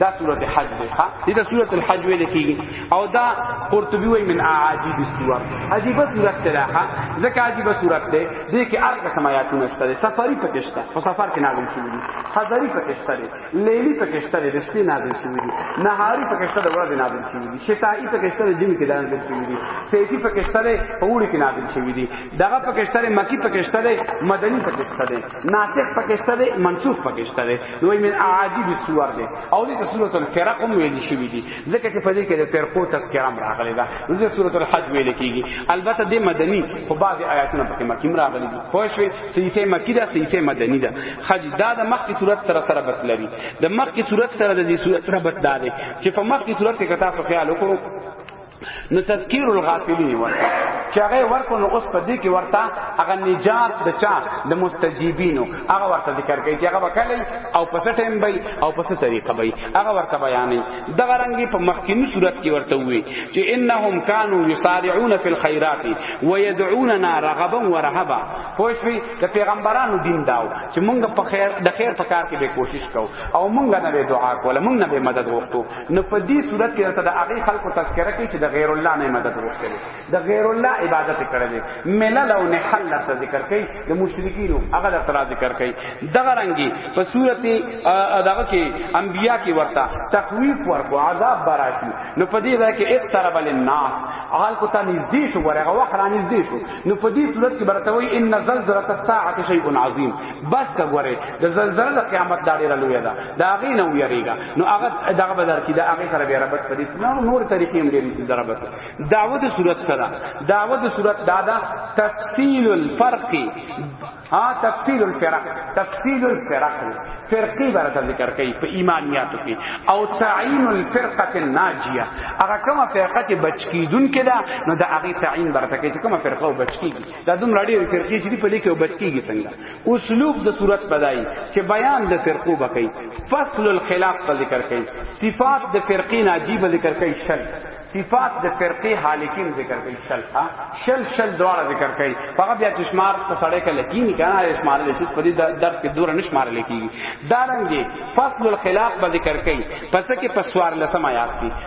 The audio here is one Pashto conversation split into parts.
دا سورۃ حج دی ها دې دا سورۃ الحج ویل کیږي او دا قرطبی وی من عجیب السور عجیب سورۃ ده ها ځکه عجیب سورۃ ده دې کې هر قسم آیاتونه شته سفری پکې شته په سفر کې نازل شوی دي حضری پکې شته لیلی پکې شته د شپې نازل شوی دي نهاری پکې شته د ورځې نازل شوی دي شتائی پکې شته د دین کې نازل شوی دي سیفی پکې شته په وړي کې نازل شوی دي دغه پکې شته مکی پکې شته مدنی پکې شته ناسخ پکشته دی منسوخ پکشته دی نو من اعاجیب سور دی او دې سورۃ الفرق هم ویل شوې دي ځکه چې په دې کې د فرقو تذکرہ هم راغلی دا نو دې سورۃ الحج ویل کیږي البته د مدنی خو بعض آیاتونه پکې مکی راغلي دي خو شوي سیسه مکی دا سیسه مدنی دا خج دا د مخ کی صورت سره سره بت لري د مخ کی صورت سره د دې صورت سره بت دا دی چې په مخ کی صورت کې کتاب په خیال وکړو نو تذکیر الغافلین ورته چې هغه ورکو نو اوس په دې کې ورته هغه نجات د چا د مستجیبینو هغه ورته ذکر کوي چې هغه وکړي او په څه ټیم به او په څه طریقه به هغه ورته بیانې دغه رنګي په مخکینی صورت کې ورته وي چې انهم کانوا یسارعون فی الخيرات ويدعوننا رغبا ورهبا پوه شئ د پیغمبرانو دین داو چې مونږ په خیر د خیر په کار کې به کوشش کوو او مونږ نه به دعا کوله مونږ نه به مدد وغوښتو نو په دې صورت کې ته د هغه خلکو تذکرہ کوي چې د غیر الله نه مدد وغوښتل د غیر الله عبادت کړل ملل او نحل څخه ذکر کوي د مشرکین هغه د ترا ذکر کوي دغه رنګي په صورت دغه کې انبیا کې ورته تخویف ورکو عذاب براشي نو په دې ځای کې اقترب للناس حال کو ته نږدې شو ورغه وخت را نږدې شو نو په دې صورت کې برته وي ان زلزله الساعه شیء عظیم بس کا غره د زلزله قیامت دا ډیره لوی ده دا غي نه ویریږي نو هغه دغه بدر کې دا هغه سره بیا ربط پدې نو نور طریقې هم ډېرې سره ربط دعوت صورت سره دعوت صورت دادا تفصیل الفرق ها تفصیل الفرق تفصیل الفرق فرقی برته ذکر کوي په ایمانیاتو کې او تعین الفرقه الناجیه هغه کومه فرقه چې بچ کیدون کې دا نو دا هغه تعین برته کوي چې کومه فرقه بچ کیږي دا دوم لړې فرقې چې په لیکو بچ کیږي څنګه اسلوب د صورت بدای چې بیان د فرقو بکئی فصل الخلاف په ذکر کئی صفات د فرقین عجیب ذکر کئی شل صفات د فرقی حالکین ذکر کئی شل ها شل شل دواړه ذکر کئی هغه بیا چې شمار په سړی کله کینی کنه شمار لې چې په دې درس کې دور نشمار لې کیږي دارنګي فصل الخلاف په ذکر کئی پس کې پسوار لسم آیات دي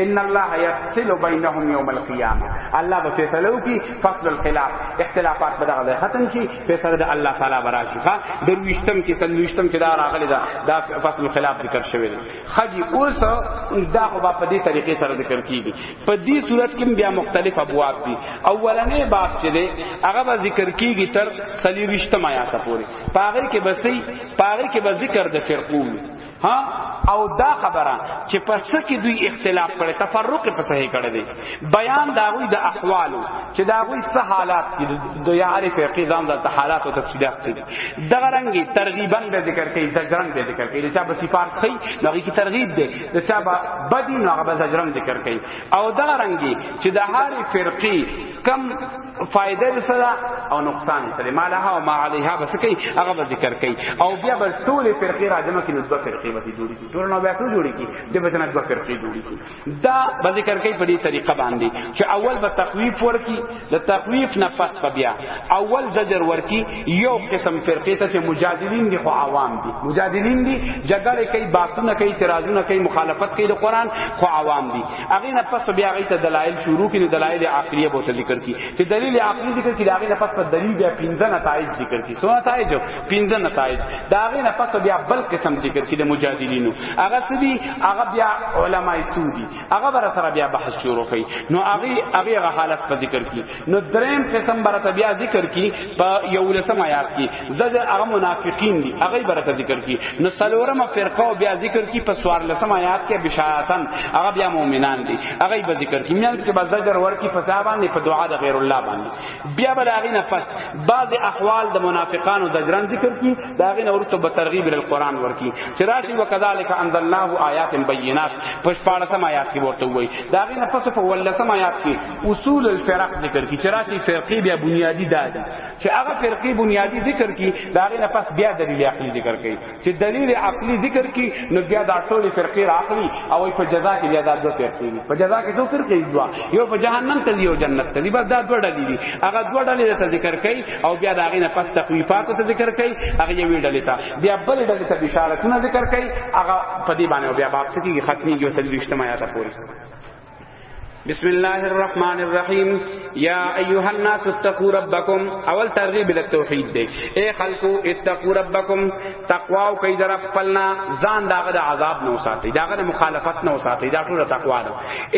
ان الله يفصل بينهم يوم القيامه الله به فیصله وکي فصل الخلاف اختلافات به دغه ختم شي فیصله د الله تعالی براشي ها درويشتم کې سلويشتم کې دا راغلي دا دا فصل الخلاف ذکر شوی دی خجي اوس دا خو په دې طریقې سره ذکر کیږي په دې صورت کې بیا مختلف ابواب دي اولنې باب چې دی هغه به ذکر کیږي تر سلويشتم آیات پورې پاغه کې بسې پاغه کې به ذکر د فرقو ها او دا خبره چې په څه کې دوی اختلاف کړي تفرق په صحیح کړي دي بیان دا وی د احوالو چې دا وی څه حالات دي د یاري فقې ځان د حالات او تفصیلات دي دا رنګي ترغیبا به ذکر کوي زجرن به ذکر کوي چې به صفات خي نو کی ترغیب دي د چا به بدی نو به زجرن ذکر کوي او دا رنګي چې د هاري فرقې کم فائدہ دې سره او نقصان دې سره مالها او ما علیها بس کوي هغه به ذکر کوي او بیا به ټول فرقې راځم کې نو دوه فرقې به جوړي کی ټول نو بیا څو جوړي کی دې به نه دوه فرقې جوړي کی دا به ذکر کوي په دې طریقه باندې چې اول به تخویف ورکی د تخویف نه پس په بیا اول زجر ورکی یو قسم فرقې ته چې مجادلین دي خو عوام دي مجادلین دي جګړه کوي باسونه کوي اعتراضونه کوي مخالفت کوي د قران خو عوام دي هغه نه پس بیا هغه ته دلایل شروع کړي دلایل عقلیه به ته ذکر کړي چې دلیل عقلی ذکر کړي هغه نه پس په دلیل بیا پنځه نتایج ذکر کړي سو نتایج پنځه نتایج دا هغه نه پس بیا بل قسم ذکر کړي د مجادلینو هغه سدي هغه بیا علما سودي هغه بر سره بیا بحث شروع کړي نو هغه هغه حالت په ذکر کړي نو دریم قسم برته بیا ذکر کی په یو لسم آیات کی زجر هغه منافقین دی هغه برته ذکر کی نو سلورم فرقه بیا ذکر کی په سوار لسم آیات کې بشارتن هغه بیا مؤمنان دی هغه به ذکر کی میان کې بس زجر ور کی فسا باندې په دعا د غیر الله باندې بیا بل هغه نه پس بعض احوال د منافقانو د جران ذکر کی دا هغه نه ورته به ترغیب ال قران ور کی چراشی وکذالک انزلناه آیات بینات په 14 آیات کې ورته وای دا هغه نه پس په ولسم آیات کې اصول الفرق ذکر کی چراسي فرقي بیا بنیادی دادي چې هغه فرقي بنیادی ذکر کی دا غي نه پس بیا دلیل عقلی ذکر کی چې دلیل عقلی ذکر کی نو بیا دا ټول فرقي راخلی او په جزاء کې بیا دا دوه فرقي دي په جزاء کې دوه فرقي دي یو په جهنم ته یو جنت ته دی بس دا دوه ډلې دي هغه دوه ډلې ته ذکر کی او بیا دا غي نه پس تخویفات ته ذکر کی هغه یو ډلې ته بیا بل ډلې ته بشارتونه ذکر کی هغه په دې باندې بیا واپس کیږي ختمي یو سل وشتمه یا ته پوری بسم الله الرحمن الرحیم یا ایها الناس اتقوا ربکم اول ترغیب ال توحید دی اے خلقو اتقوا ربکم تقوا او کید رب پلنا ځان داغه د عذاب نو ساتي داغه مخالفت نو ساتي دا ټول تقوا ده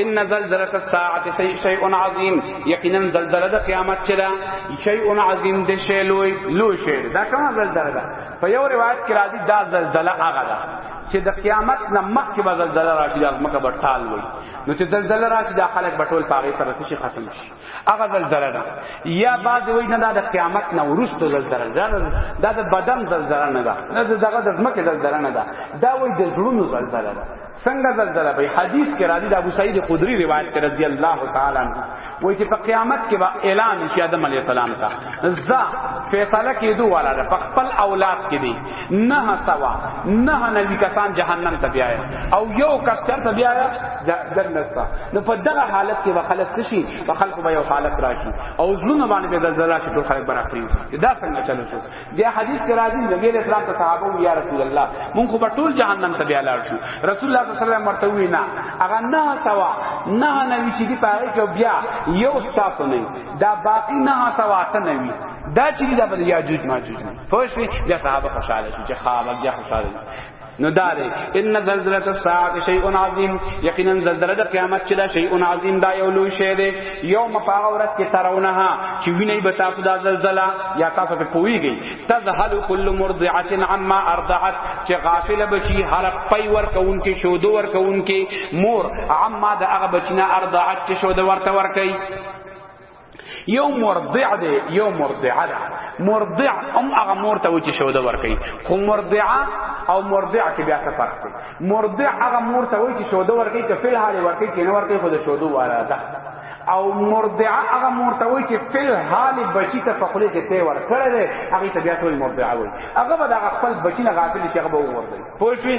ان زلزله الساعه شیء عظیم یقینا زلزله د قیامت چې دا شیء عظیم د شی لوی لوی شی دا کومه زلزله ده په یو روایت کې راځي دا زلزله هغه ده چې د قیامت نه مخکې به زلزله راشي د مکه به ټال وي نو چې زلزله راشي د خلک به ټول پاغه سره شي ختم شي هغه زلزله ده یا بعد وي نه د قیامت نه ورسته زلزله ده دا د بدن زلزله نه ده نه دغه د مکه زلزله نه ده دا وي د زړونو زلزله ده څنګه زلزله به حدیث کې راځي د ابو سعید خدری روایت کې رضی الله تعالی عنہ وای چې په قیامت کې به اعلان شي آدم علی السلام ته ز فیصله کېدو والا ده په خپل اولاد کې دی نه سوا نه نبی کسان جهنم ته بیا او یو کس چرته بیا جنت ته نو په دغه حالت کې به خلک شي په خلکو به یو حالت راشي او ځلونه باندې به زلزلہ شي ټول خلک برابرې دا څنګه چلو شو بیا حدیث کې راځي نبی علیہ السلام ته صحابه وی یا رسول الله مونږ خو ټول جهنم ته بیا لاړ شو رسول الله صلی الله علیه وسلم ورته وی نه هغه نه سوا نه نه وی چې دی پاره کې بیا یو تاسو نه دا باقی نه سوا ته نه وی دا چې دا بل یاجوج ماجوج نه پوه شئ بیا صحابه خوشاله شو چې خواب بیا خوشاله نو دا دی ان زلزله الساعه شیء عظیم یقینا زلزله د قیامت چې دا شیء عظیم دا یو لوی شی دی یوم پاغه ورځ کې ترونها چې ویني به تاسو دا زلزله یا تاسو په پویږي تذهل کل مرضعه عما ارضعت چې غافل بچی هر پي ور کون کې شودو ور کون کې مور عما د هغه بچنه ارضعت چې شودو ورته ور کوي یو مرضع دی یو مرضعه ده مرضع هم هغه مور ته وچی شوده ورکی خو مرضعه او مرضع کې بیا څه فرق دی مرضع هغه مور ته وچی شوده ورکی که فل حال ورکی کې نه ورکی خو د شوده والا ده او مرضعه هغه مور ته وچی فل حال بچی ته په خله کې ته ور کړی دی هغه ته بیا ټول مرضعه وای هغه به د خپل بچی نه غافل شي هغه به ورته پوه شئ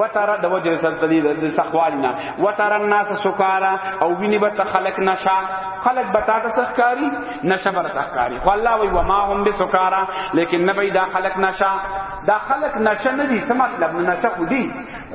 وتر د وجه سلسلی د تخوالنا وتر الناس سکارا او ویني بت خلق نشا خلق بتا ته تخکاری نشا بر تخکاری خو الله وی وما هم بسکارا لیکن نبی دا خلق نشا دا خلق نشا ندی څه مطلب نشا خو دی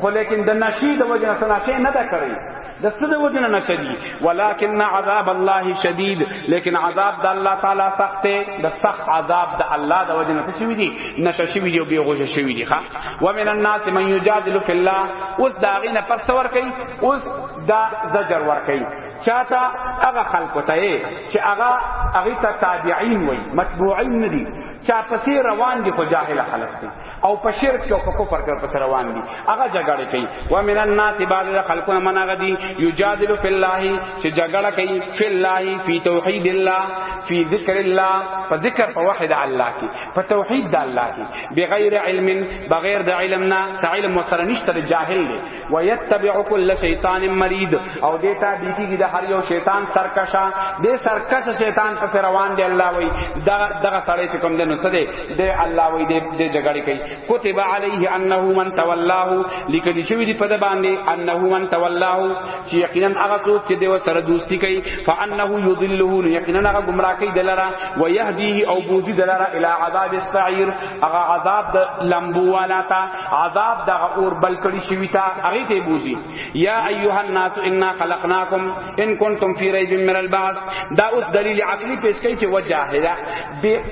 خو لیکن د نشی د وجه سره نشا نه دا کړی د څه د وجنه نه کوي ولکن عذاب الله شدید لیکن عذاب د الله تعالی سخت دی د سخت عذاب د الله د وجنه څه شوی دی نشه شوی دی او بیا غوشه شوی دی ښا و من الناس من یجادل فی الله اوس دا غینه پس ور کوي اوس دا زجر ور کوي چاته هغه خلکو ته چې هغه هغه ته تابعین وای متبوعین ندي چا پسې روان دي خو جاهل خلک دي او په شرک او په کفر کې پس روان دي هغه جګړه کوي و من الناس بعض خلقونه من هغه دي یجادل فی الله چې جګړه کوي فی الله فی توحید الله فی ذکر الله په ذکر په وحید الله کې په توحید د الله کې بغیر علم بغیر د علمنا علم وسره نشته جاهل دی ويتبع كل شيطان مريد او دیتا بیگی د هر یو شیطان سرکشا دې سرکش شیطان پس روان دی الله وای دا دغه سړی چې کوم دنو سده دې الله وای دې دې جګړه کوي كتب عليه انه من تولاه لیکل شوی دی په د باندې انه من تولاه چې یقینا هغه څوک چې دیو سره دوستی کوي فانه یضله یقینا هغه گمراه کوي دلاره ويهديه او بوزي دلاره الى عذاب السعير هغه عذاب د لمبو والا تا عذاب د اور بل کړي شوی تا هغه ته بوزي یا ایها الناس انا خلقناکم ان کنتم فی ریب من البعث دا اوس دلیل عقلی پیش کوي چې وجاهدا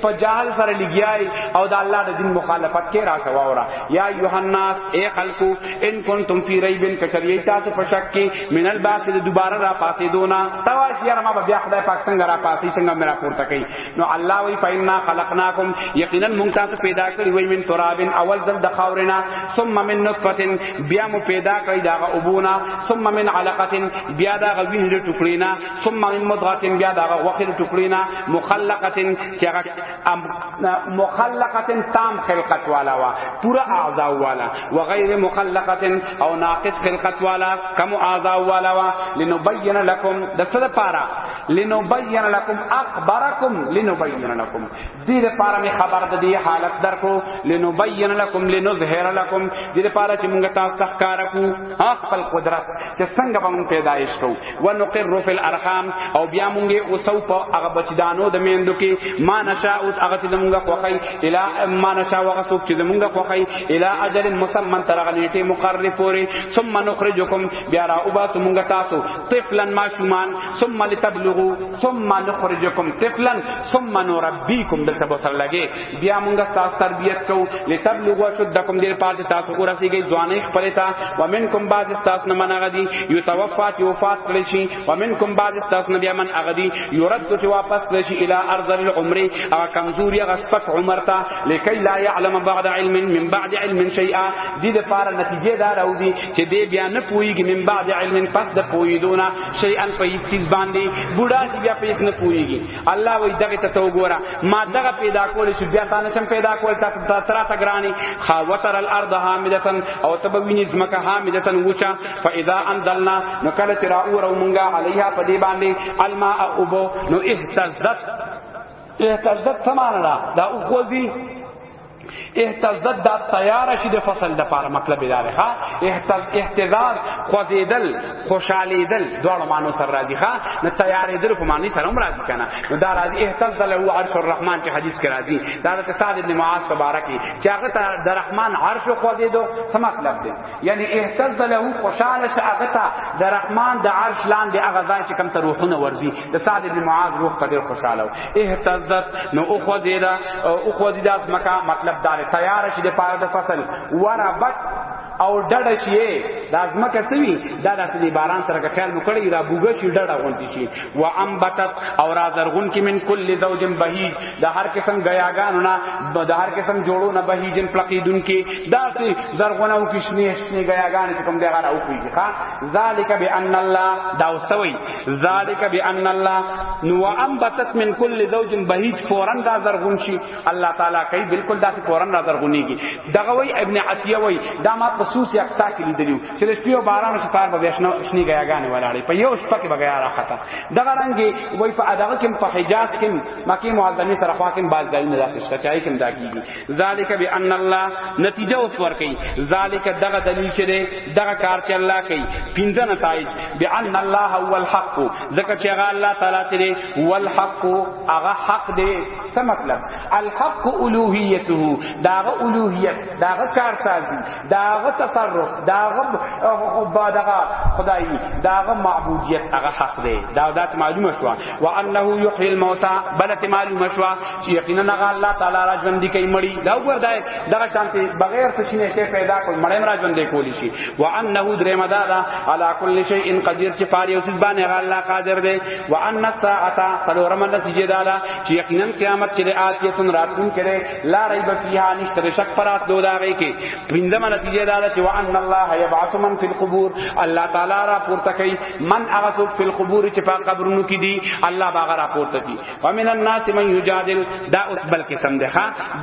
په جهل سره لګیای او د الله د دین مخالفت کې را سواورا یا ایها الناس اے خلقو ان کنتم فی ریب کچری تاسو په شک کې من البعث د دوباره را پاسې دونا تواش یاره ما بیا خدای پاک څنګه را پاسې څنګه میرا پورته کوي نو الله وی فإنا خلقناکم یقینا مونږ تاسو پیدا کړی وای من تراب اول ځل د خاورینا ثم من نطفه بیا مو پیدا کړی دا ابونا ثم من علقه بیا دا غوین د ټوکړینا ثم من مضغه بیا دا غوخر ټوکړینا مخلقه چې هغه مخلقه تام خلقت والا وا پورا اعضاء والا وغیر مخلقه او ناقص خلقت والا کم اعضاء والا وا لنبین لكم د څه لپاره لنبین لکم اخبرکم لنبین لکم دې لپاره می خبر د دې حالت درکو لنبین لکم لنظهر لکم دې لپاره چې موږ تاسو ته ښکار کو خپل قدرت چې څنګه به موږ پیدایش کو ونقر فی الارحام او بیا موږ اوسو په هغه بچدانو د میندو کې ما نشاء اوس هغه چې موږ خوخی الی ما نشاء هغه څوک چې موږ خوخی الی اجل مسمن تر هغه نیټه مقرر پورې ثم نخرجکم بیا را وباسو موږ تاسو طفلا ما شومان ثم لتبلغوا ثم نخرجكم طفلا ثم نربيكم دلته به سره لګي بیا موږ تاسو تربيت کو لتبلغوا شدکم دیر پاتې تاسو کو رسیږي ځواني خپل تا ومنکم بعض تاسو نه من غدي يتوفات وفات کړي شي ومنکم بعض تاسو نه بیا من غدي يرد چې واپس کړي شي الى ارض العمر او کمزوري غسپک عمر تا لکي لا يعلم بعد علم من بعد علم شيئا دې لپاره نتیجه دا راوځي چې دې بیا نه پويږي من بعد علم پس د پويدونه شیئا په هیڅ چیز باندې بوډا چې بیا پیس نه پوریږي الله وای دغه ته تو ګورا ما دغه پیدا کول چې بیا تانه سم پیدا کول تا ترا تګرانی خا وتر الارض حامدتن او تبوینی زمکه حامدتن وچا فاذا انزلنا نو کله چې را اورو مونږه علیها په دې باندې الماء ابو نو اهتزت اهتزت سمانه دا او خوځي اهتزت دا تیار شي د فصل د پاره مطلب دا دی ها اهتز اهتزاز خوځیدل خوشالیدل دواړو معنی سره راځي ها نه تیارېدل په معنی سره هم راځي کنه نو دا راځي اهتز له عرش الرحمن چې حدیث کې راځي دا د سعد بن معاذ تبارکی چې هغه ته د رحمان عرش خوځیدو څه مطلب دی یعنی اهتز له خوشاله شغه ته د رحمان د عرش لاندې هغه ځای چې کم ته روحونه ورځي د سعد بن معاذ روح ته ډیر خوشاله اهتزت نو او خوځیدا او خوځیدا مکه مطلب دار تیار شي د پاره د فصل وربت او ډډه شي د ازمکه سوي دا د سړي باران سره که خیال وکړي را بوګه شي ډډه غونډي شي و انبتت او را زرغون کې من کل زوج بهیج د هر قسم غیاګانو نه د هر قسم جوړو نه بهیجن پلقیدون کې دا سي زرغونه او کشنه شنه غیاګان چې کوم دی غره او پیږي ها ذالک بان الله دا وسوي ذالک بان الله نو انبتت من کل زوج بهیج فورا دا زرغون شي الله تعالی کوي بالکل دا فورا را زرغونیږي دغه وی ابن عتیه وی دا ما خصوص یک سا کې لیدلو چې د شپې او باران شي پار به شنو شنی غیاګانې ولاړې په یو شپه کې بغیا راخته دغه رنګي وی په اداغه کې په حجاز کې مکه معظمه سره خوا کې باز دایي نه راځي چې چای کې دا کیږي ذالک بان الله نتیجه اوس ور کوي ذالک دغه دلیل چې دی دغه کار چې الله کوي پنځه نتایج بان الله هو الحق ځکه چې هغه الله تعالی چې دی هو الحق هغه حق دی څه مطلب الحق الوهیته داغه الوهیت داغه کارسازی داغه تصرف داغه بادغه خدای داغه معبودیت هغه حق دی دا ذات معلومه شو وانه یحیی الموتى بلت معلومه شو چې یقینا هغه الله تعالی را ژوند کوي مړی دا وګورځي دغه شانتي بغیر څه شي شي پیدا کول مړی را ژوند کولی شي وانه دریم دا دا علا کل شیء قدیر چې پاره اوس باندې هغه الله قادر دی وان الساعه سلورم نتیجه دا دا چې یقینا قیامت کې آتیتن راتون کړي لا ریب فیها نشته شک پرات دو دا غي کې پنځم نتیجه دا دا چې وان الله یبعث من فی القبور الله تعالی را پورته کوي من هغه څوک فی القبور چې په قبرونو کې دي الله باغ را پورته کوي ومن الناس من یجادل دا اوس بل قسم ده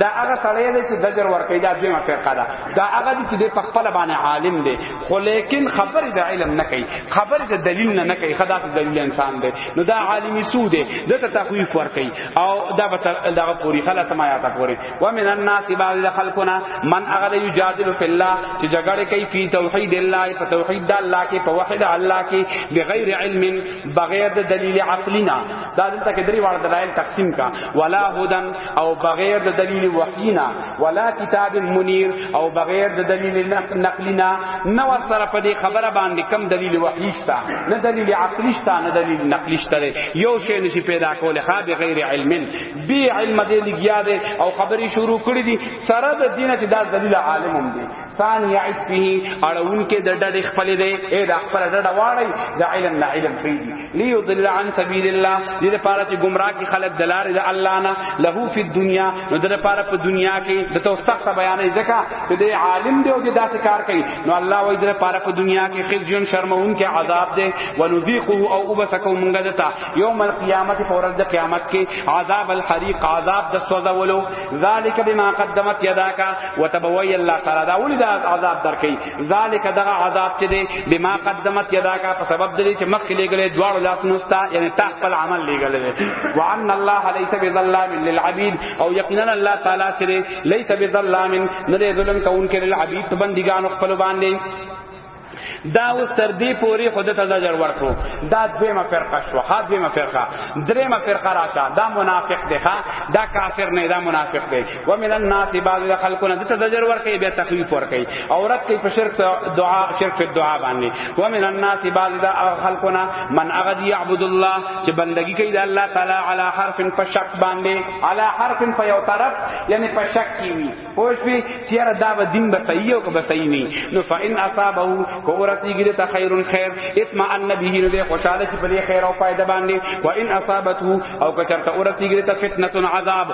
دا هغه سړی دی چې دجر ور کوي دا دویمه فرقه ده دا هغه دی چې د خپل باندې عالم دی خو لیکن خبر د علم نه کوي خبر د دلیل نه نه کوي خدا د دلیل انسان دی نو دا عالم سو دی د ته تخویف ور کوي او دا دا پوری خلا سمایاته پوری ومن الناس بعض خلقنا من هغه یجادل فی الله چې جګړه کوي فی توحید الله په توحید الله کې په وحید الله کې بغیر علم بغیر د دلیل عقلینا دا دلته کې درې واړه دلایل تقسیم کا ولا هدن او بغیر د دلیل وحینا ولا کتاب منیر او بغیر د دلیل نقلینا نو سره په دې خبره باندې کم دلیل وحی شته نه دلیل عقلی شته نه دلیل نقلی شته یو شی نشي پیدا کوله خا بغیر علم بی علم دې لګیا دې او خبري شروع کړې دي سره د دینه چې دا دلیل عالم هم دي ثاني عطفه اړون کې د ډډې خپل دی اې د خپل ډډه واړی د علم نه علم پیږي ليضل عن سبيل الله دې لپاره چې گمراه کی خلق دلار د الله نه له فی الدنيا نو دې لپاره په دنیا کې د تو سخت بیانې ځکه چې دې عالم دی او دې داسې کار کوي نو الله وایي دې لپاره په دنیا کې خزيون شرمون کې عذاب دی ونذيقه او وبسکو مونږ دتا یوم القیامت فورز د قیامت کې عذاب الحریق عذاب د سوځولو ذالک بما قدمت یداک وتبوی الله تعالی دا ولید عذاب درکې ذالک دغه عذاب چې دی بما قدمت یداک په سبب دې چې مخ لګلې دواړو لاس نوستا یعنی تا خپل عمل لګلې وان الله ليس بظلام للعبید او یقینا الله تعالی چې ليس بظلام نه ظلم کوونکې للعبید بندګانو خپل باندې دا اوس تر دې پوري خود ته زجر ورکو دا دیمه فرقه شو ها دیمه فرقه دریمه فرقه راشه دا منافق دی ها دا کافر نه دا منافق دی و من الناس بعض خلقنا دته زجر ورکې به تخفیف ورکې او رد کې په شرک دعا شرک په دعا باندې و من الناس بعض خلقنا من اغد يعبد الله چې بندگی کوي د الله تعالی علی حرف په شک باندې علی حرف په یو طرف یعنی په شک کې وي پوښ پی چیر دا به دین به صحیح او که به صحیح نه نو فإن اصابه کو ورتیږي ته خیر خیر اطمئن به نو ده خوشاله چې په خیر او فائدہ باندې و ان اصابته او که چرته ورتیږي ته فتنه عذاب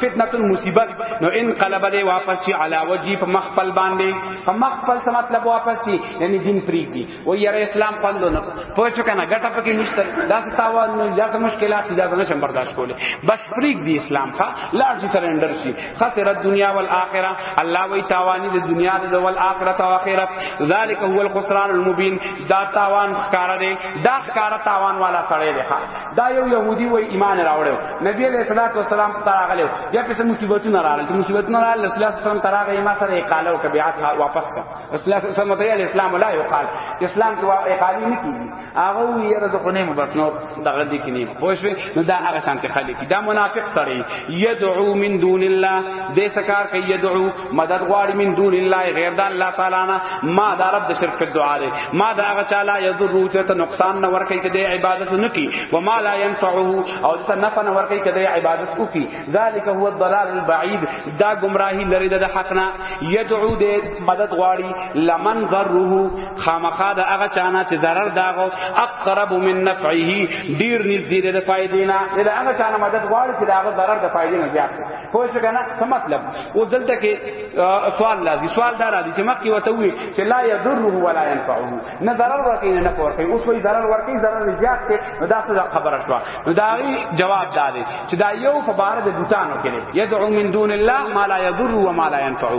فتنه مصیبت نو ان قلب له واپس شي علا وجی په مخفل باندې په مخفل څه مطلب واپس شي یعنی دین پریږدي و یاره اسلام پندو نه پوهچو کنه ګټه پکې نشته دا ستاوان نه یا څه مشکلات دي دا نه شم برداشت کوله بس فریق دی اسلام ښا لاړ شي سرندر شي خسر الدنیا والآخرة الله وی تاوانی د دنیا د ول آخرت او آخرت ذالک هو الخسران المبین دا تاوان ښکار دی دا ښکار تاوان والا سړی دی ښا دا یو يهودي وای ایمان راوړ نبی علیہ الصلوۃ والسلام تراغله بیا په مصیبتونو راغله مصیبتونو راغله رسول الله صلی الله علیه وسلم تراغه ما سره اقاله او کبیات واپس کړ اسلام سمت یې اسلام لا یقال اسلام تو اقالی نه کیږي هغه یې رز خو نه بس نو دغه دې کې نه پوه شو نو دا هغه شانته خلک دا منافق سړی یدعو من دون الله دې سکار کوي یدعو مدد غواړي من دون الله غیر د الله تعالی نه ما دا رب د شرک دعا دی ما دا هغه چاله یذر چې ته نقصان نه ورکړي چې عبادت نه کی و ما لا ينفعه او ته نفع نه ورکړي چې عبادت وکي ذالک هو الضلال البعید دا گمراهی لري د حق نه یدعو د مدد غواړي لمن ضره خامخا د هغه چانه چې ضرر داغو اقرب من نفعه ډیر نږدې د فائدې نه د هغه چانه مدد غواړي چې داغه ضرر د فائدې نه زیات خو څه کنه څه مطلب او دلته کې سوال لازم سوال دار دي چې مخکې وته وي چې لا یضره ولا ينفعه نه ضرر ورکی نه ورکی اوس وی ضرر ورکی ضرر زیات ته نو دا څه خبره شو نو دا وی جواب دادې چې دا یو په بار د بوتانو کې یدعو من دون الله ما لا یضر و ما لا ينفع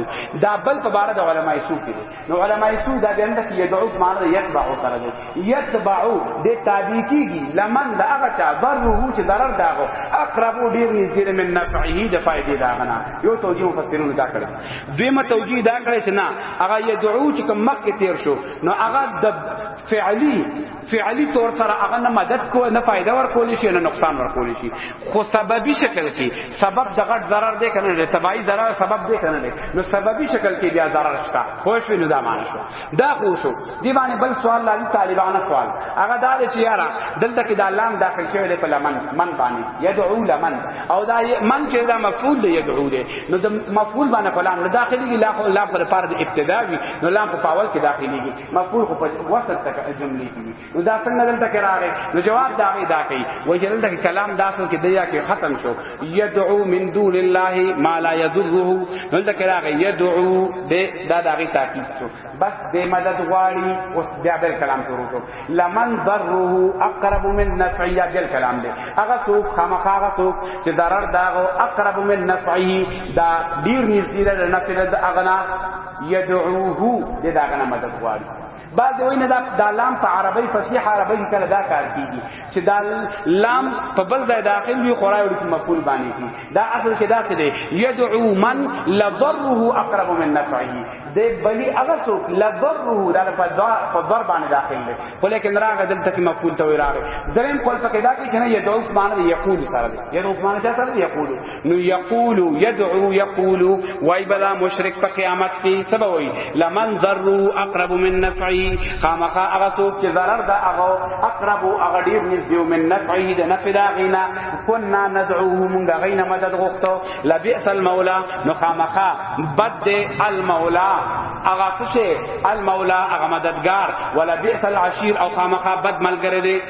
دا بل په بار د علماء سو کې نو علماء سو دا ګنده کې یدعو ما لا یتبع سره دی یتبع د تابع کیږي لمن دا هغه چا ضره چې ضرر داغو اقرب ډیر نږدې من نفعه د فائدې داغنا یو توجیه مفسرون دا کړه دویمه توجیه دا کړی چې نه هغه یدعو چې کوم مخ کې تیر شو نو هغه د فعلی فعلی طور سره هغه نه مدد کو نه فائدہ ور کول شي نه نقصان ور کول شي خو سببي شکل کې سبب د غټ ضرر دی کنه د تبعی ضرر سبب دی کنه نو سببي شکل کې بیا ضرر شته خوش وینو دا معنی شو دا خو شو دی باندې بل سوال لري طالبانو سوال هغه دا چې یارا دلته کې دا لام داخل شوی دی په لمن من باندې یدعو لمن او دا من چې دا مفعول دی یدعو دی نو د مفعول باندې په لام داخليږي لا خو لام پر فرض ابتدا وي نو لام په پاول کې داخليږي مفعول خو په وسط تک جملې کې نو دا څنګه دلته کې راغی نو جواب دا وی دا کوي وای چې دلته کلام داسو کې دیا کې ختم شو یدعو من دون الله ما لا یضره دلته کې راغی یدعو د دا دغه تاکید شو بس د مدد غواړي اوس بیا بل کلام شروع شو لمن ضره اقرب من نفعه بل کلام دی هغه څوک خامخا هغه څوک چې ضرر داغو اقرب من نفعه دا ډیر نږدې ده نفع د اغنا یدعوه د داغه مدد غواړي بعد وینه دا د لام په عربی فصیح عربی کې کله دا کار کیږي چې دا لام په بل ځای داخل وي خورای ورته په مفعول باندې کی دا اصل کې دا څه دی یدعو من لضره اقرب من نفعه د بلی هغه څوک لضره دا په دار په دار باندې داخل دی ولیکن راغه دلته کې مفعول ته وراغه دریم کول پکې دا کې کنه یدعو معنی یقول سره دی یدعو معنی دا سره یقول نو یقول یدعو یقول وای بلا مشرک په قیامت کې سبا وای لمن ضر اقرب من نفعی خامخا هغه څوک چې ضرر دا هغه اقرب هغه ډیر نږدې من نفعی د نفع دا غینا کنا ندعوه مونږ غینا مدد غوښتو لبئس المولا نو خامخا بد المولا هغه څه المولا هغه مددگار ولا بئس العشیر او خامخا بد ملګری دی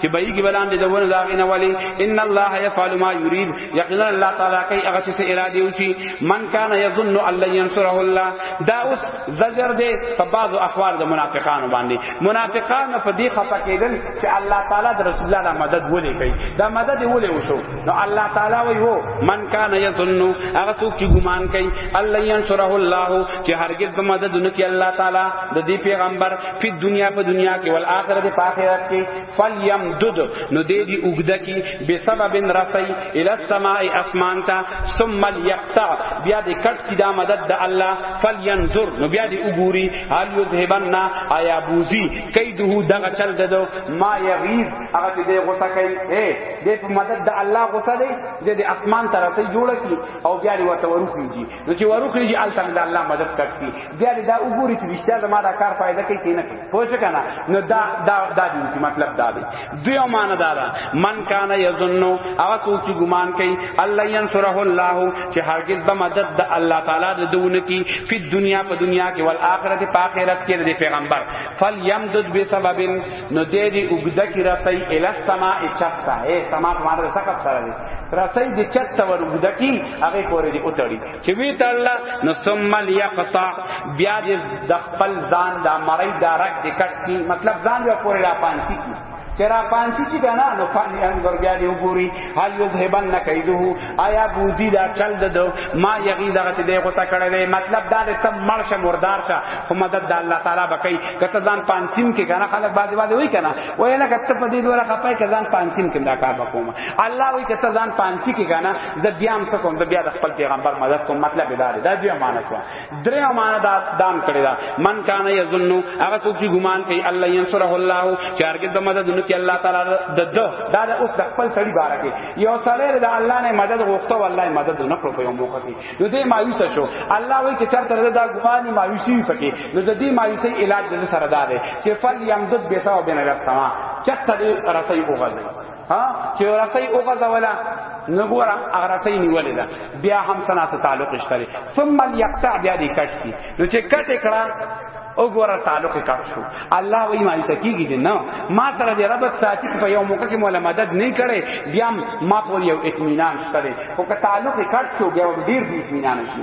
چې بېګي بلاندې د ور لاغې نه ولي ان الله يفعل ما يريد یقینا الله تعالی کوي هغه څه اراده وشي من کان يظن ان لن ينصره الله دا اوس زجر دی په بعض احوال د منافقانو باندې منافقان په دې خطا کېدل چې الله تعالی د رسول الله مدد ولې کوي دا مدد ولې وشو نو الله تعالی وی وو من کان يظن هغه څوک چې ګمان کوي الله ينصره الله چې هرگز مدد نکي الله تعالی د دې پیغمبر فی دنیا په دنیا کې ول اخرت په اخرت کې فل یم دد نو دې دی اوګدا کې به سبب رسی ال السماء اسمان تا ثم یقطع بیا دې کټ کی دا مدد د الله فل ينظر نو بیا دې وګوري هل یذهبن آیا بوزی کیدو دغه چل ددو ما یغیظ هغه چې دې غوسه کوي اے دې په مدد د الله غوسه دی دې اسمان ترته جوړ کی او بیا دې ورته ورخیږي نو چې وروخی چې الته د الله مدد کوي بیا دا وګوري چې رښتیا زما دا کار فائدہ کوي کینه کوي پوه شو کنه نو دا دا دا دی مطلب دا دی دیو مان دا دا من کان یظن هغه څوک چې ګمان کوي الله ينصره الله چې هرگز به مدد د الله تعالی د دونه کی په دنیا په دنیا کې ول آخرت په آخرت کې د پیغمبر فل یمدد بسبب نو دې دې وګدا کی رسای ال سما چتا اے سما په معنی سقط سره دې رسای دې چتا ور وګدا کی هغه پورې دې اوتړي چې وی تعالی نو ثم یقطع بیا دې د خپل ځان دا مړی دا رک دې کټ کی مطلب ځان یې پورې را پانسی کی چرا پانسی چې کنه نو پانی ان ور بیا دې وګوري هل یذهبن کیدو آیا بوزی دا چل ددو ما یغی دغه ته دی غوته کړی دی مطلب دا دی ته مړ شه مردار شه خو مدد د الله تعالی بکای کته ځان پانسیم کې کنه خلک باندې باندې وای کنه وای لکه ته په دې دوره خپای ک ځان پانسیم کې دا کار وکوم الله وای کته ځان پانسی کې کنه د بیا هم څه کوم د بیا د خپل پیغمبر مدد کوم مطلب دا دی دا بیا معنی شو درې معنا دا دام کړی دا من کان یظن هغه څوک چې ګمان کوي الله ینصره الله چې هرګز د مدد نه کوي الله تعالی د د دا د اوس د خپل سړي باره کې یو سړی د الله نه مدد غوښته والله مدد نه کړو په یو موقع کې نو دې مایوس شو الله وایي چې چرته دا ګماني مایوسی پکې نو د دې مایوسی علاج د سره دا دی چې فل یمدد بیسا وبین السما چته دې رسي وغځي ها چې ورته او غزولا نګور اغرته نیولې ده بیا هم سنا سره تعلق شته ثم یقطع بیا دې کټ کی نو چې کټ کړه او ګوره تعلق کټ شو الله وای ما ایسه کیږي دې نه ما سره دې رب ساتي په یو موقع کې مولا مدد نه کړي بیا ما پور یو اطمینان شته او که تعلق کټ شو بیا ډیر دې اطمینان شي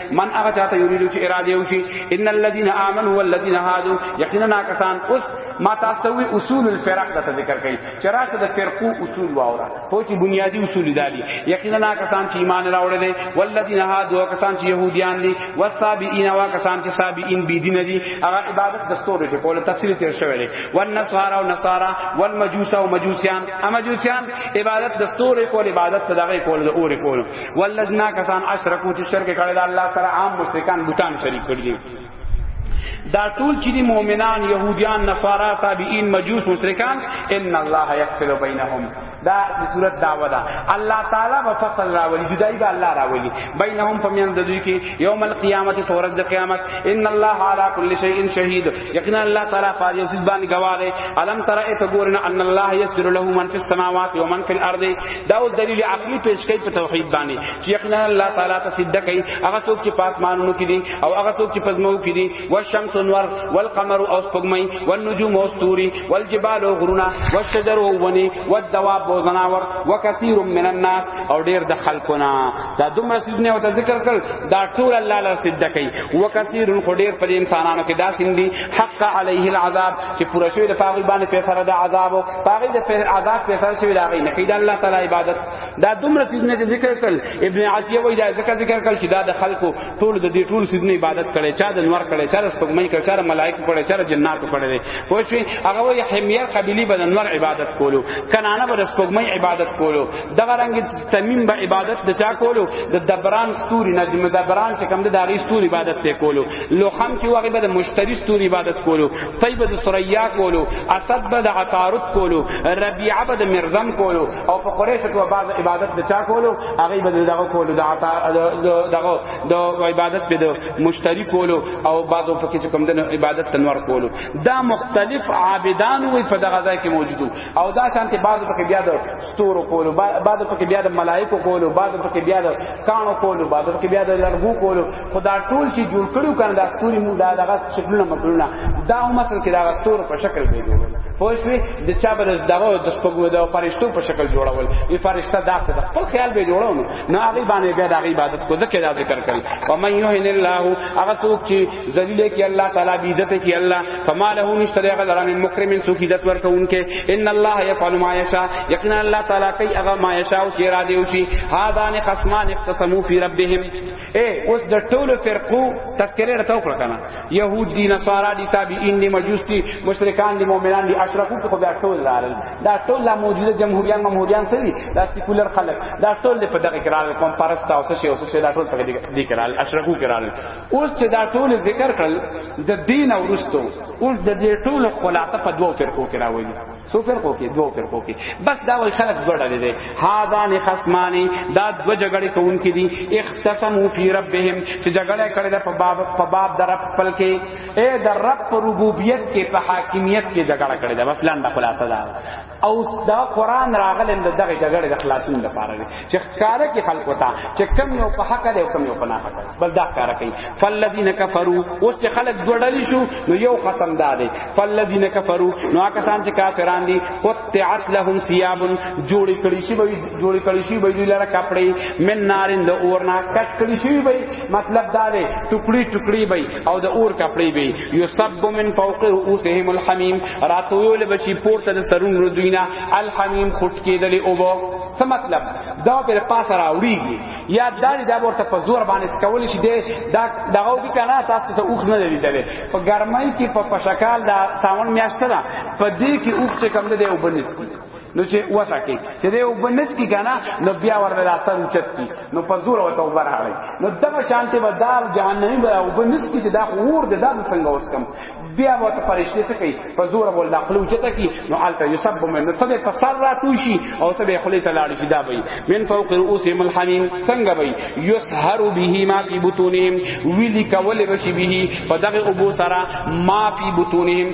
من هغه چاته یریدو چې اراده وشي ان الذين امنوا والذين هادوا یقینا کسان اوس ما تاسو وی اصول الفرق د ذکر کړي چې راته د فرقو اصول واوره خو چې بنیادی اصول دي یقینا کسان چې ایمان راوړل دي والذین هادوا کسان چې يهوديان دي والصابئین وا کسان چې صابئین بی دین دي هغه عبادت دستور ته کوله تفصیل تیر شوی دی والنصارى او نصارا والمجوس او مجوسیان امجوسیان عبادت دستور کوله عبادت تدغه کوله اور کوله ولذنا کسان اشرکو چې شرک کړي دا الله سره عام مشرکان بوتان شریک کړي دي دا ټول چې دي مؤمنان يهوديان نصارا تابعين مجوس مشرکان ان الله يفصل بينهم دا د صورت دعوه ده الله تعالی په فصل راولي جدای به الله راولي بينهم فمن د دوی کې يوم القيامه تورز د قیامت ان الله على كل شيء شهيد یقینا الله تعالی فاضي او سبحان گواه ده الم ترى اتغورنا ان الله يسر له من في السماوات ومن في الارض دا اوس دلیل عقلی پیش کوي په توحید باندې چې یقینا الله تعالی ته سجده کوي هغه څوک چې پاک مانونو کې دي او هغه څوک چې پزمو کې دي والشمس انور والقمر او سپوږمۍ والنجوم او ستوري والجبال او غرونه والشجر او ونی والدواب او ځناور وکثیر من الناس او ډیر د خلقنا دا دومره سجده او ذکر کړ دا ټول الله له سجده کوي وکثیر خو ډیر په انسانانو کې داسې دي حق علیه العذاب چې پوره شوی د پاغي باندې فیصله د عذاب او پاغي د عذاب فیصله شوی دا غي نه کید الله تعالی عبادت دا دومره چیز نه ذکر کړ ابن عتیه وای دا ذکر ذکر کړ چې دا د خلکو ټول د دې ټول سیدنه عبادت کړي چا د نور کړي چا د سپګمې کړي چا د ملائکه کړي چا د جناتو کړي خو شي هغه وای حمیه قبلی بدن نور عبادت کولو کنانه بر سپګمې عبادت کولو دغه رنګ تمیم به عبادت د چا کولو د دبران ستوري نه د دبران چې کوم د داغي ستوري عبادت ته کولو لوحم چې هغه به د مشتری ستوري عبادت کولو طیب د سریا کولو اسد به د عطارد کولو ربیعه به د مرزم کولو او په قریش کې بعض عبادت د چا کولو هغه به دغه کولو د عطا دغه د عبادت به د مشتری کولو او بعضو پکې چې کوم د عبادت تنور کولو دا مختلف عابدان وي په دغه ځای کې موجودو او دا شانته بعضو پکې بیا د ستورو کولو بعد پکې بیا د ملائکو کولو بعد پکې بیا د کانو کولو بعد پکې بیا د لرغو کولو خدا ټول چې جوړ کړو کنه د ستوري موږ دا دغه شکلونه مکرونه دا هم اصل کې دا ستورو په شکل دی جوړول پوه شوې د چا بر دغه د سپګو د فرشتو په شکل جوړول ای فرشتہ داسې د خپل خیال به جوړو نه هغه باندې بیا د عبادت کو ځکه دا ذکر کړي و من یهن الله هغه څوک چې ذلیل کی الله تعالی بی عزت کی الله فما له نشتری غلرا من مکرم سو کی عزت ورکو ان کے ان الله یفعل ما یشاء یقینا الله تعالی کی اغه ما یشاء او چیرا دیو شی هاذان خصمان اختصموا فی ربهم اے اوس د ټولو فرقو تذکرې راته وکړه کنه يهود دي نصارا دي تابعين دي مجوس دي مشرکان دي مؤمنان دي اشرفو ته خو بیا ټول لارل دا ټول لا موجوده جمهوریان ممهوریان څه دي دا سیکولر خلک دا ټول په دغه کرال کوم پرستا او څه شي او څه شي دا ټول په دې کرال اشرفو کرال اوس چې دا ټول ذکر کړل د دین ورستو اوس د دې ټول خلاصه په دوو فرقو کې راوړي سو فرقو کې دوو فرقو کې بس دا وای خلک ګډه دي هاذان خصمان دا دو جګړې کوونکې دي اختصموا فی ربهم چې جګړه کړې ده په باب په باب در خپل کې اے در رب ربوبیت کې په حاکمیت کې جګړه کړې ده بس لاندې خلاصه ده او دا قران راغلم د دغه جګړې د خلاصون لپاره دی چې ښکارا کې خلق وتا چې کم یو په حق دی او کم یو په نه حق بل دا کار کوي فالذین کفروا اوس چې خلق جوړل شو نو یو ختم دا دی فالذین کفروا نو هغه کسان چې کافران دي قطعت لهم ثياب جوړ کړي شي به جوړ کړي شي به دوی لره کپڑے من نارین د اورنا کټ کړي شي به مطلب دا دی ټوکړي ټوکړي به او د اور کپڑے به یصب من فوق رؤوسهم الحمیم راتو ویل بچی پورته د سرون رزوینا الحمیم خټ کېدلې او بو څه مطلب دا پر پاس راوړيږي یا دا دا ورته په زور باندې سکول شي دا دغه دي کنه تاسو ته اوخ نه لیدلې په ګرمۍ کې په پشکال دا ساون میاشت ده په دې کې اوخ څه کم ده او بنس نو چې وسه کې چې دی وبنس کی کنه نو بیا ورته راته اوچت کی نو په زور وته وبراړي نو دغه شانته به دار جهنمی به وبنس کی چې دا خور د دام څنګه اوس کم بیا وته فرشتي څه کوي په زور بول داخل اوچت کی نو الته یسب من نو ته په سر راتو شي او ته به خلی تلاړ شي دا وي من فوق رؤوسهم الحمیم څنګه وي یسهر به ما فی بطونهم ویلی کول بشی به په دغه ابو سرا ما فی بطونهم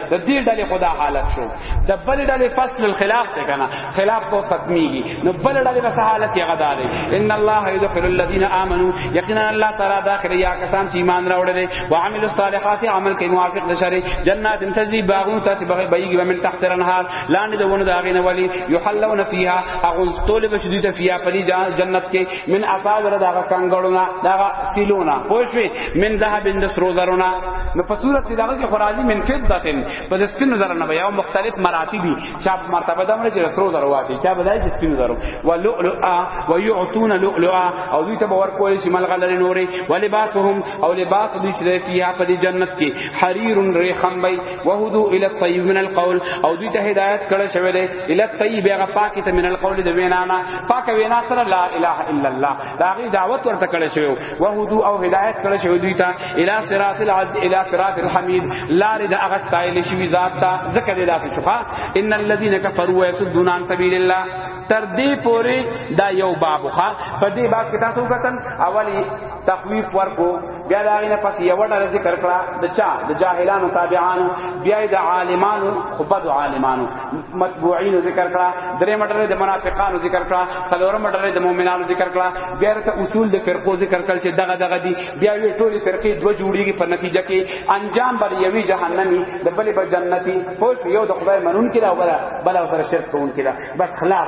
د دې ډلې خدا حالت شو د بل ډلې فصل الخلاف ته کنه خلاف کو ختميږي نو بل ډلې به حالت یې غدا لري ان الله يدخل الذين امنوا یقینا الله تعالی داخله یا کسان چې ایمان راوړل او عمل الصالحات عمل کوي موافق د شری جنات تجري باغون ته چې بغي بيګي ومن تحت الانهار لاندې دونه داغې نه ولي يحلون فيها اغل طول بشدي ته فيها پري جنت کې من اصاغ را داغه کانګړونه داغه سیلونه پوښوي من ذهب د سرو زرنا نو په صورت کې داغه کې خراجي من فضتن په د سپینو زرو نه یو مختلف مراتبي چا مرتبه د امر چې سرو زرو واچي چا بدای چې سپینو زرو ولؤلؤا ويعطون لؤلؤا او دوی ته باور کوی چې ملغه لري نورې ولباسهم او لباس دوی چې فيها په دې جنت کې حرير ريخم بي وهدو الى الطيب من القول او دوی ته هدايت کړه شوی دی الى الطيب هغه پاکي ته من القول د وینا نه پاک وینا سره لا اله الا الله دا غي دعوت ورته کړه شوی وهدو او هدایت کړه شوی دوی ته الی صراط العز الی صراط الحمید لار د هغه ستایل شوی ذات ته ذکر الی شفا ان الذين كفروا ويصدون عن سبيل الله تر دې پوري دا یو باب ښا په دې باب کې تاسو کتن اولی تخویف ورکو بیا دا غینه پس یو ډول ذکر کړه د چا د جاهلانو تابعانو بیا د عالمانو خبد عالمانو متبوعین ذکر کړه درې مټره د منافقانو ذکر کړه څلور مټره د مؤمنانو ذکر کړه بیا ته اصول د فرقو ذکر کړل چې دغه دغه دي بیا وی ټولي فرقې دو جوړیږي په نتیجه کې انجام بر یوي جهنمی د بلې به جنتی پوه یو د خدای مرون کړه او بل بل سره شرک کوون کړه بس خلاف